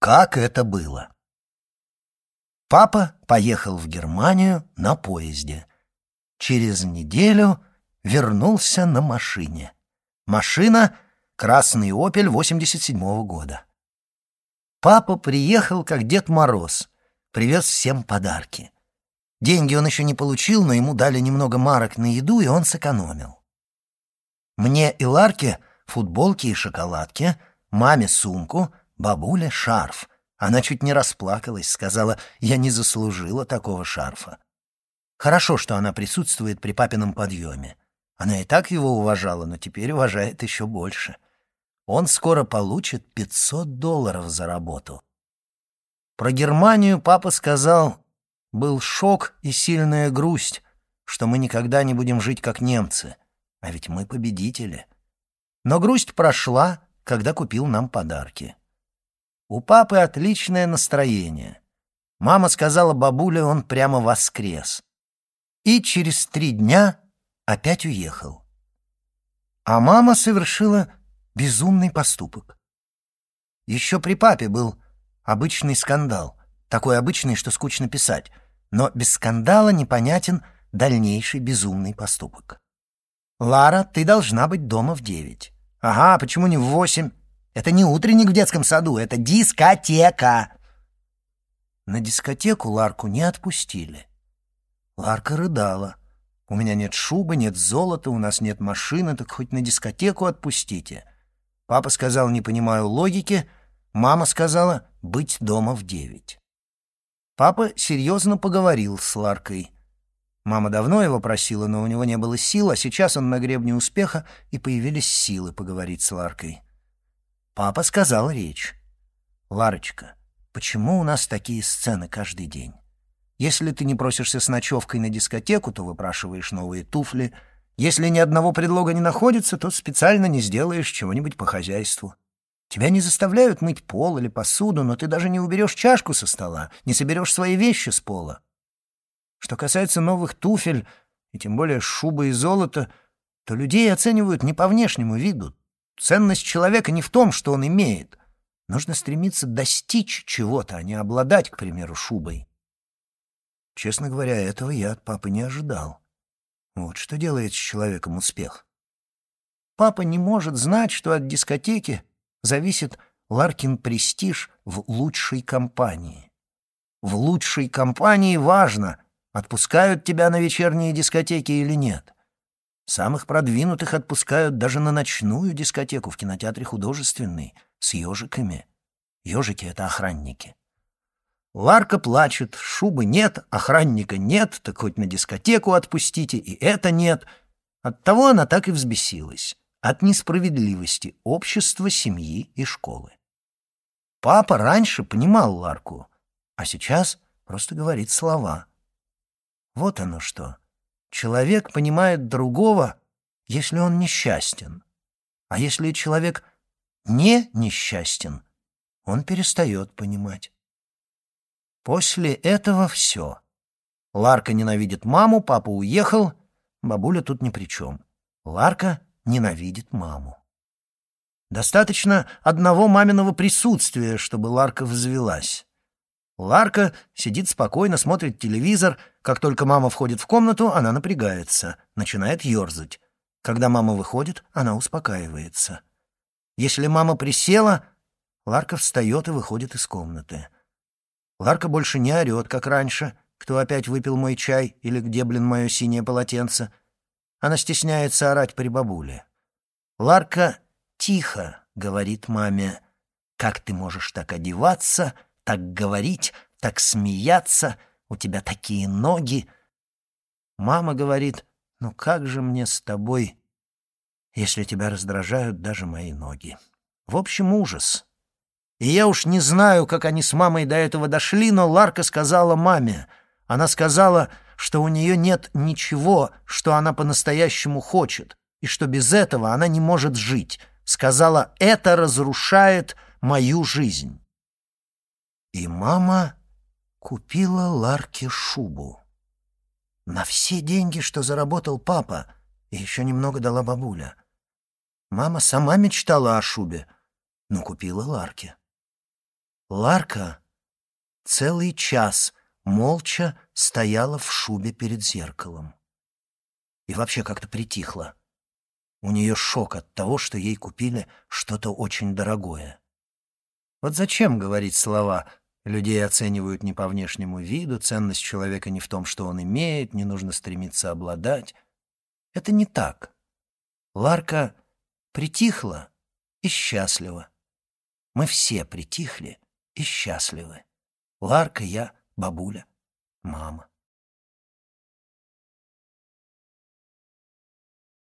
Как это было? Папа поехал в Германию на поезде. Через неделю вернулся на машине. Машина — красный «Опель» 87-го года. Папа приехал, как Дед Мороз, привез всем подарки. Деньги он еще не получил, но ему дали немного марок на еду, и он сэкономил. Мне и Ларке футболки и шоколадки, маме сумку, бабуле шарф. Она чуть не расплакалась, сказала, я не заслужила такого шарфа. Хорошо, что она присутствует при папином подъеме. Она и так его уважала, но теперь уважает еще больше. Он скоро получит 500 долларов за работу. Про Германию папа сказал, был шок и сильная грусть, что мы никогда не будем жить как немцы, а ведь мы победители. Но грусть прошла, когда купил нам подарки. У папы отличное настроение. Мама сказала бабуле, он прямо воскрес. И через три дня опять уехал. А мама совершила безумный поступок. Еще при папе был обычный скандал, такой обычный, что скучно писать, но без скандала непонятен дальнейший безумный поступок. «Лара, ты должна быть дома в девять». «Ага, почему не в восемь?» «Это не утренник в детском саду, это дискотека». На дискотеку Ларку не отпустили. Ларка рыдала. «У меня нет шубы, нет золота, у нас нет машины, так хоть на дискотеку отпустите». Папа сказал, не понимаю логики. Мама сказала, быть дома в девять. Папа серьезно поговорил с Ларкой. Мама давно его просила, но у него не было сил, а сейчас он на гребне успеха, и появились силы поговорить с Ларкой. Папа сказал речь. «Ларочка, почему у нас такие сцены каждый день? Если ты не просишься с ночевкой на дискотеку, то выпрашиваешь новые туфли — если ни одного предлога не находится, то специально не сделаешь чего-нибудь по хозяйству. Тебя не заставляют мыть пол или посуду, но ты даже не уберешь чашку со стола, не соберешь свои вещи с пола. Что касается новых туфель, и тем более шубы и золота, то людей оценивают не по внешнему виду. Ценность человека не в том, что он имеет. Нужно стремиться достичь чего-то, а не обладать, к примеру, шубой. Честно говоря, этого я от папы не ожидал. Вот что делает с человеком успех. Папа не может знать, что от дискотеки зависит Ларкин престиж в лучшей компании. В лучшей компании важно, отпускают тебя на вечерние дискотеки или нет. Самых продвинутых отпускают даже на ночную дискотеку в кинотеатре художественный с ежиками. Ежики — это охранники. Ларка плачет, шубы нет, охранника нет, так хоть на дискотеку отпустите, и это нет. Оттого она так и взбесилась. От несправедливости общества, семьи и школы. Папа раньше понимал Ларку, а сейчас просто говорит слова. Вот оно что. Человек понимает другого, если он несчастен. А если человек не несчастен, он перестает понимать. После этого все. Ларка ненавидит маму, папа уехал, бабуля тут ни при чем. Ларка ненавидит маму. Достаточно одного маминого присутствия, чтобы Ларка взвелась. Ларка сидит спокойно, смотрит телевизор. Как только мама входит в комнату, она напрягается, начинает ерзать. Когда мама выходит, она успокаивается. Если мама присела, Ларка встает и выходит из комнаты. Ларка больше не орет, как раньше, кто опять выпил мой чай или где, блин, мое синее полотенце. Она стесняется орать при бабуле. Ларка тихо говорит маме, «Как ты можешь так одеваться, так говорить, так смеяться? У тебя такие ноги!» Мама говорит, «Ну как же мне с тобой, если тебя раздражают даже мои ноги?» В общем, ужас. И я уж не знаю, как они с мамой до этого дошли, но Ларка сказала маме. Она сказала, что у нее нет ничего, что она по-настоящему хочет, и что без этого она не может жить. Сказала, это разрушает мою жизнь. И мама купила Ларке шубу. На все деньги, что заработал папа, и еще немного дала бабуля. Мама сама мечтала о шубе, но купила Ларке. Ларка целый час молча стояла в шубе перед зеркалом. И вообще как-то притихла. У нее шок от того, что ей купили что-то очень дорогое. Вот зачем говорить слова «людей оценивают не по внешнему виду», «ценность человека не в том, что он имеет», «не нужно стремиться обладать». Это не так. Ларка притихла и счастлива. Мы все притихли и счастливы. Ларка, я, бабуля, мама.